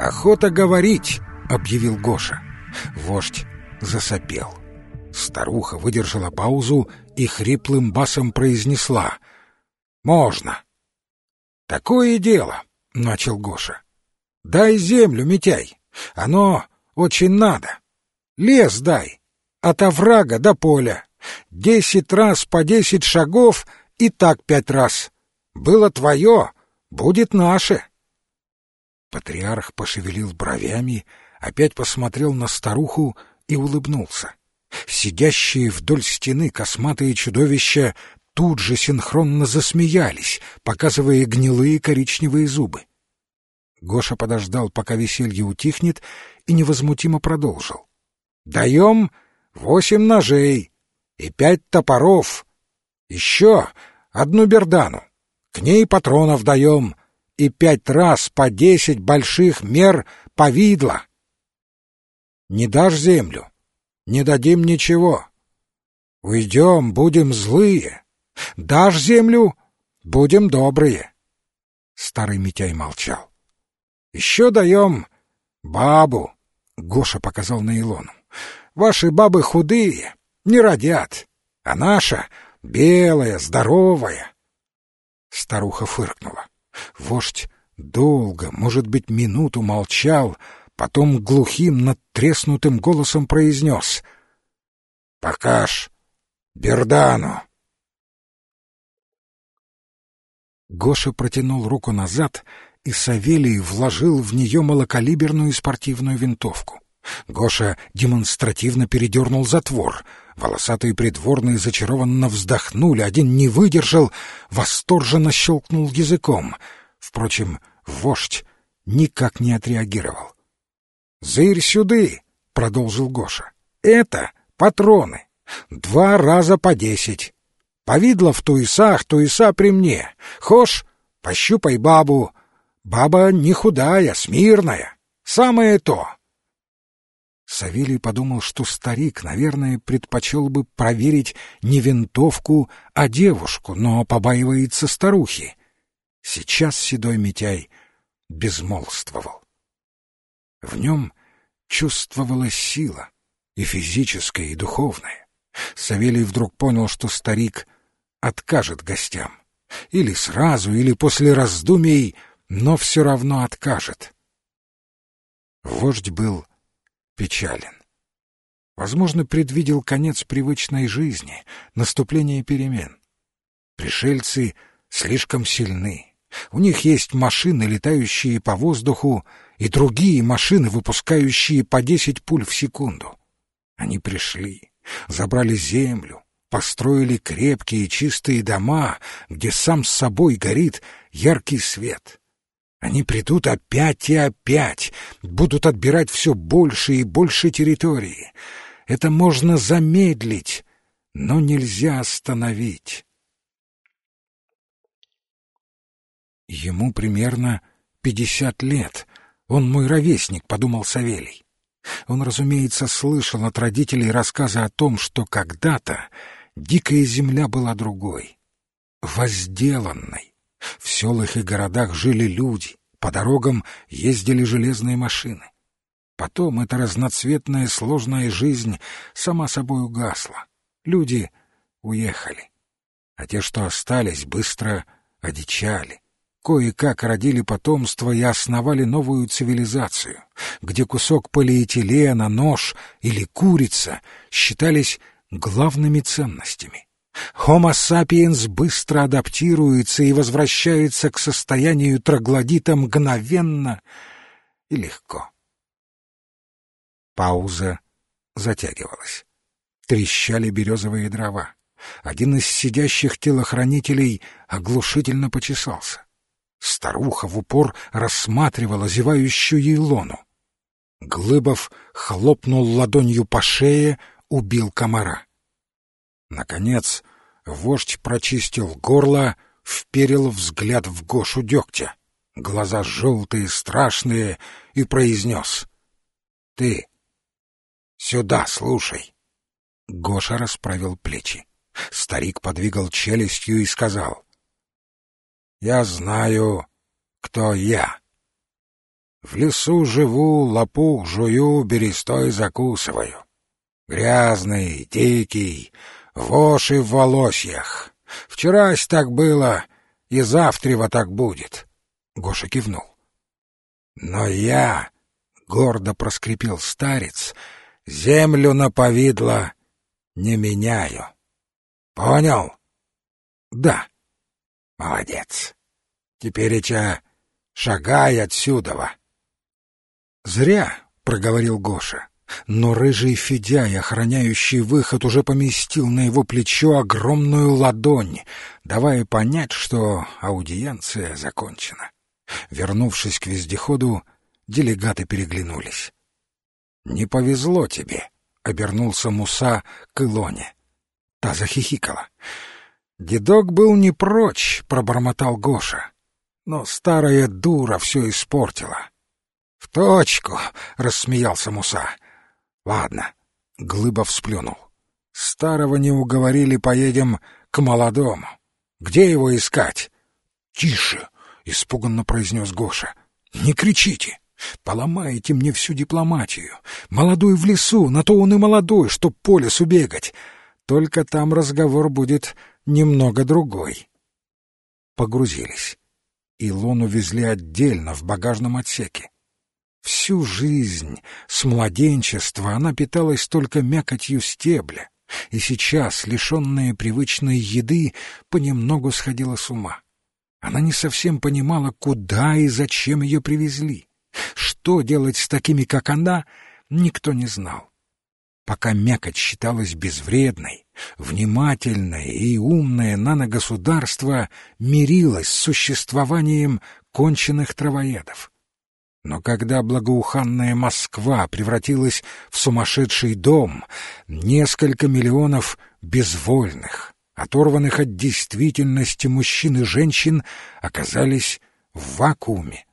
«Охота говорить!» — объявил Гоша. Вождь засопел. Старуха выдержала паузу и хриплым басом произнесла. «Можно». «Такое дело», — начал Гоша. «Дай землю, Митяй. Оно очень надо. Лес дай. От оврага до поля. Десять раз по десять шагов и так пять раз. Было твое, будет наше». Патриарх пошевелил бровями, опять посмотрел на старуху и улыбнулся. Сидящие вдоль стены косматые чудовища тут же синхронно засмеялись, показывая гнилые коричневые зубы. Гоша подождал, пока веселье утихнет, и невозмутимо продолжил. «Даем восемь ножей и пять топоров. Еще одну бердану. К ней патронов даем и пять раз по десять больших мер повидла. Не дашь землю, не дадим ничего. Уйдем, будем злые. Дашь землю, будем добрые. Старый Митяй молчал. Еще даем бабу, — Гоша показал на Илону. Ваши бабы худые, не родят, а наша белая, здоровая. Старуха фыркнула. Вождь долго, может быть, минуту молчал, потом глухим, надтреснутым голосом произнес «Покаж Бердану!» Гоша протянул руку назад, и Савелий вложил в нее малокалиберную спортивную винтовку. Гоша демонстративно передернул затвор. Волосатые придворные зачарованно вздохнули, один не выдержал, восторженно щелкнул языком. Впрочем, вождь никак не отреагировал. «Зырь сюды!» — продолжил Гоша. «Это патроны. Два раза по десять. Повидло в туисах, туиса при мне. Хошь, пощупай бабу. Баба не худая, смирная. Самое то». Савелий подумал, что старик, наверное, предпочел бы проверить не винтовку, а девушку, но побаивается старухи. Сейчас седой Митяй безмолвствовал. В нем чувствовалась сила, и физическая, и духовная. Савелий вдруг понял, что старик откажет гостям. Или сразу, или после раздумий, но все равно откажет. Вождь был печален. Возможно, предвидел конец привычной жизни, наступление перемен. Пришельцы слишком сильны. У них есть машины, летающие по воздуху, и другие машины, выпускающие по десять пуль в секунду. Они пришли, забрали землю, построили крепкие чистые дома, где сам с собой горит яркий свет. Они придут опять и опять, будут отбирать все больше и больше территории. Это можно замедлить, но нельзя остановить. Ему примерно пятьдесят лет, он мой ровесник, — подумал Савелий. Он, разумеется, слышал от родителей рассказы о том, что когда-то дикая земля была другой, возделанной. В селах и городах жили люди, по дорогам ездили железные машины. Потом эта разноцветная сложная жизнь сама собой угасла. Люди уехали. А те, что остались, быстро одичали кое-как родили потомство и основали новую цивилизацию, где кусок полиэтилена, нож или курица считались главными ценностями. Homo sapiens быстро адаптируется и возвращается к состоянию троглодита мгновенно и легко. Пауза затягивалась. Трещали березовые дрова. Один из сидящих телохранителей оглушительно почесался. Старуха в упор рассматривала зевающую Илону. Глыбов хлопнул ладонью по шее, убил комара. Наконец, вождь прочистил горло, вперил взгляд в Гошу дегтя, глаза желтые, страшные, и произнес. — Ты сюда слушай. Гоша расправил плечи. Старик подвигал челюстью и сказал — Я знаю, кто я. В лесу живу, лопух жую, берестой закусываю. Грязный, дикий, воши в волосьях. Вчерась так было, и завтрева так будет. Гоша кивнул. Но я, — гордо проскрипел старец, — землю на повидло не меняю. Понял? Да. Молодец. Теперь, Ича, шагай отсюда. Зря, — проговорил Гоша. Но рыжий Федяй, охраняющий выход, уже поместил на его плечо огромную ладонь, давая понять, что аудиенция закончена. Вернувшись к вездеходу, делегаты переглянулись. «Не повезло тебе», — обернулся Муса к Илоне. Та захихикала. «Дедок был не прочь», — пробормотал Гоша. «Но старая дура все испортила». «В точку!» — рассмеялся Муса. «Ладно», — Глыба всплюнул. «Старого не уговорили, поедем к молодому. Где его искать?» «Тише!» — испуганно произнес Гоша. «Не кричите! Поломаете мне всю дипломатию. Молодой в лесу, на то он и молодой, чтоб по лесу бегать. Только там разговор будет немного другой». Погрузились. Илону везли отдельно в багажном отсеке. Всю жизнь, с младенчества, она питалась только мякотью стебля, и сейчас, лишенная привычной еды, понемногу сходила с ума. Она не совсем понимала, куда и зачем ее привезли. Что делать с такими, как она, никто не знал. Пока мякоть считалась безвредной, внимательное и умное наногосударство мирилось с существованием конченных травоедов. Но когда благоуханная Москва превратилась в сумасшедший дом, несколько миллионов безвольных, оторванных от действительности мужчин и женщин, оказались в вакууме.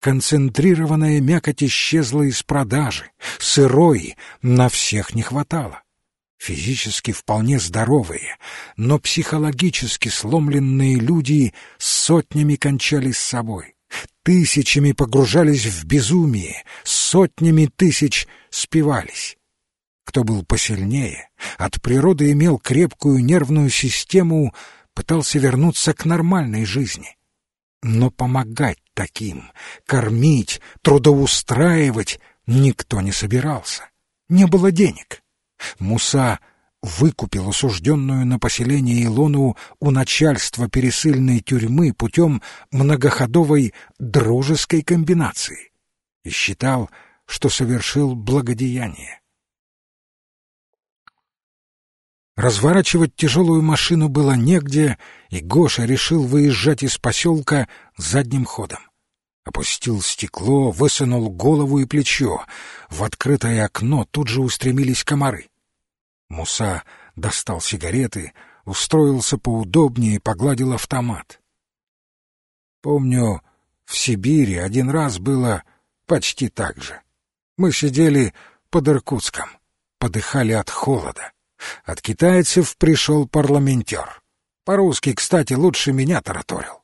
Концентрированная мякоть исчезла из продажи, сырой на всех не хватало. Физически вполне здоровые, но психологически сломленные люди сотнями кончали с собой. Тысячами погружались в безумие, сотнями тысяч спивались. Кто был посильнее, от природы имел крепкую нервную систему, пытался вернуться к нормальной жизни. Но помогать таким, кормить, трудоустраивать никто не собирался. Не было денег. Муса выкупил осужденную на поселение Илону у начальства пересыльной тюрьмы путем многоходовой дружеской комбинации и считал, что совершил благодеяние. Разворачивать тяжелую машину было негде, и Гоша решил выезжать из поселка задним ходом. Опустил стекло, высунул голову и плечо. В открытое окно тут же устремились комары. Муса достал сигареты, устроился поудобнее и погладил автомат. Помню, в Сибири один раз было почти так же. Мы сидели под Иркутском, подыхали от холода. От китайцев пришел парламентер. По-русски, кстати, лучше меня тараторил.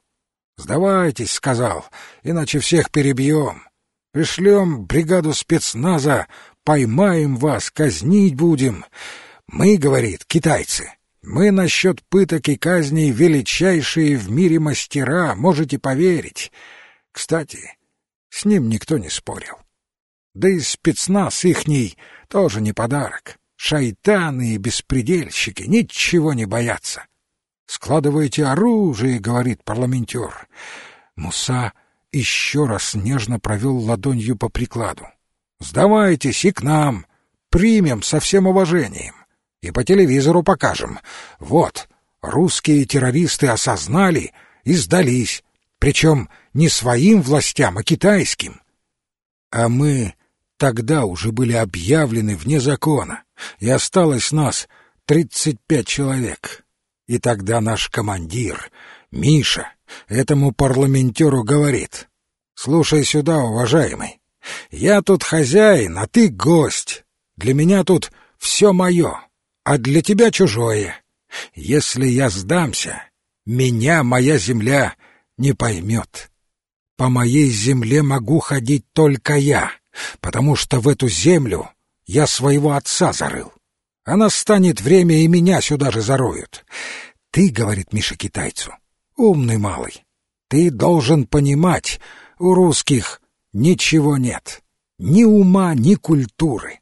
«Сдавайтесь», — сказал, — «иначе всех перебьем. Пришлем бригаду спецназа, поймаем вас, казнить будем. Мы, говорит, китайцы, мы насчет пыток и казней величайшие в мире мастера, можете поверить. Кстати, с ним никто не спорил. Да и спецназ ихний тоже не подарок. Шайтаны и беспредельщики ничего не боятся. «Складывайте оружие», — говорит парламентер. Муса еще раз нежно провел ладонью по прикладу. «Сдавайтесь и к нам, примем со всем уважением и по телевизору покажем. Вот, русские террористы осознали и сдались, причем не своим властям, а китайским. А мы тогда уже были объявлены вне закона, и осталось нас тридцать пять человек. И тогда наш командир, Миша, этому парламентеру говорит, «Слушай сюда, уважаемый, я тут хозяин, а ты гость. Для меня тут все мое а для тебя чужое. Если я сдамся, меня моя земля не поймет. По моей земле могу ходить только я, потому что в эту землю я своего отца зарыл. А настанет время, и меня сюда же зароют. Ты, — говорит Миша китайцу, — умный малый. Ты должен понимать, у русских ничего нет. Ни ума, ни культуры.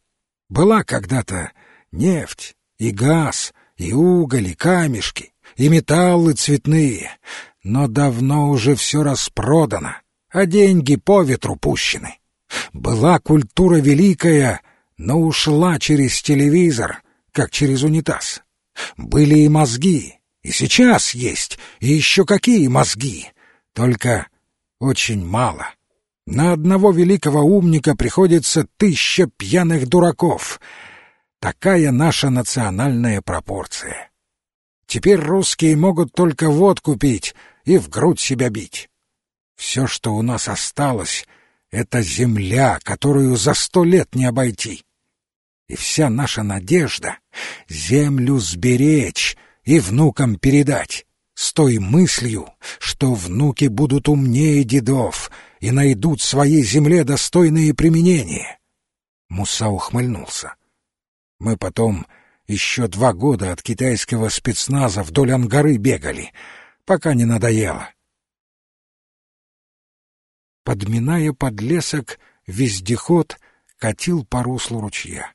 Была когда-то нефть и газ, и уголь, и камешки, и металлы цветные, но давно уже все распродано, а деньги по ветру пущены. Была культура великая, но ушла через телевизор, как через унитаз. Были и мозги, и сейчас есть, и еще какие мозги, только очень мало. На одного великого умника приходится тысяча пьяных дураков. Такая наша национальная пропорция. Теперь русские могут только водку пить и в грудь себя бить. Все, что у нас осталось, — это земля, которую за сто лет не обойти. И вся наша надежда — землю сберечь и внукам передать, с той мыслью, что внуки будут умнее дедов и найдут своей земле достойные применения. Муса ухмыльнулся. Мы потом еще два года от китайского спецназа вдоль Ангары бегали, пока не надоело. Подминая подлесок, вездеход катил по руслу ручья.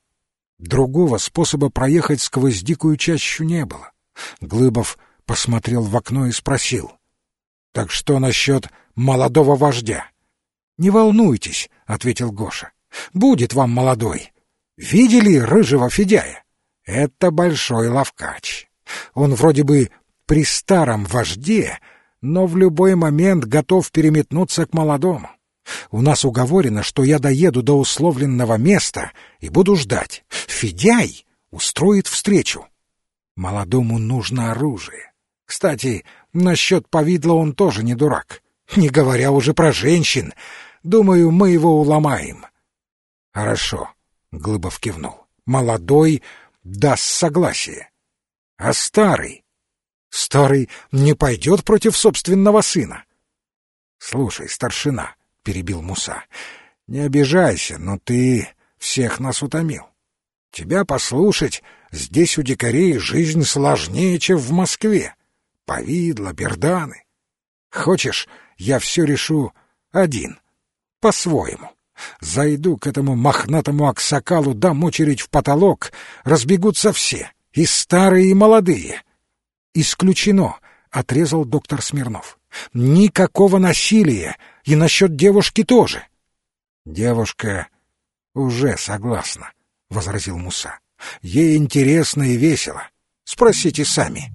Другого способа проехать сквозь дикую чащу не было. Глыбов посмотрел в окно и спросил. — Так что насчет молодого вождя? — Не волнуйтесь, — ответил Гоша. — Будет вам молодой. Видели рыжего Федяя? Это большой ловкач. Он вроде бы при старом вожде, но в любой момент готов переметнуться к молодому. У нас уговорено, что я доеду до условленного места и буду ждать. Федяй устроит встречу. Молодому нужно оружие. Кстати, насчет повидла он тоже не дурак. Не говоря уже про женщин. Думаю, мы его уломаем. Хорошо, Глыбов кивнул. Молодой даст согласие. А старый? Старый не пойдет против собственного сына. Слушай, старшина, перебил Муса, не обижайся, но ты всех нас утомил. Тебя послушать, здесь у дикарей жизнь сложнее, чем в Москве. Повидло, берданы. Хочешь, я все решу один, по-своему. Зайду к этому мохнатому аксакалу, дам очередь в потолок, разбегутся все, и старые, и молодые. Исключено, — отрезал доктор Смирнов. Никакого насилия, и насчет девушки тоже. Девушка уже согласна, — возразил Муса. Ей интересно и весело. Спросите сами.